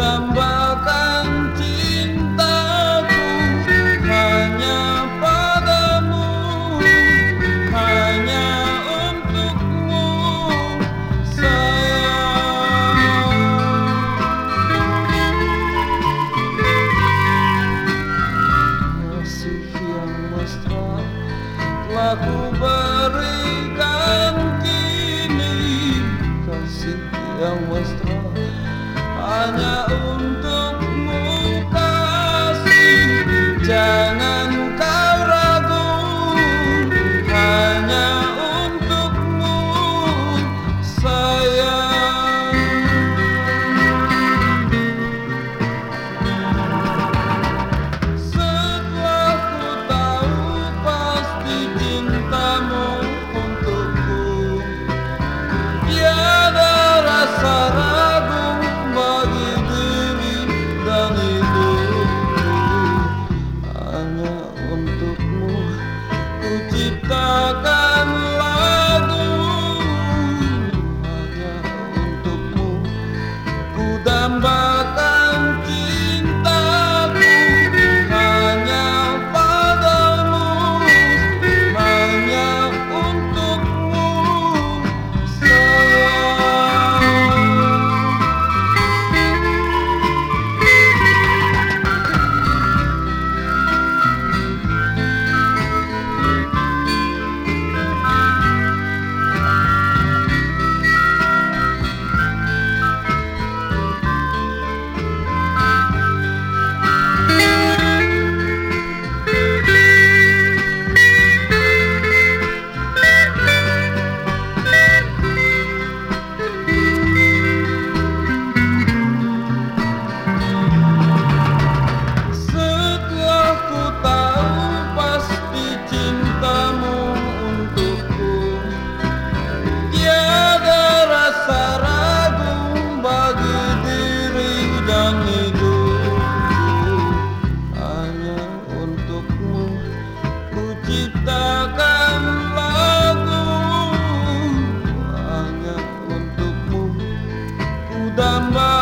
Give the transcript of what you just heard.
tambah da mar.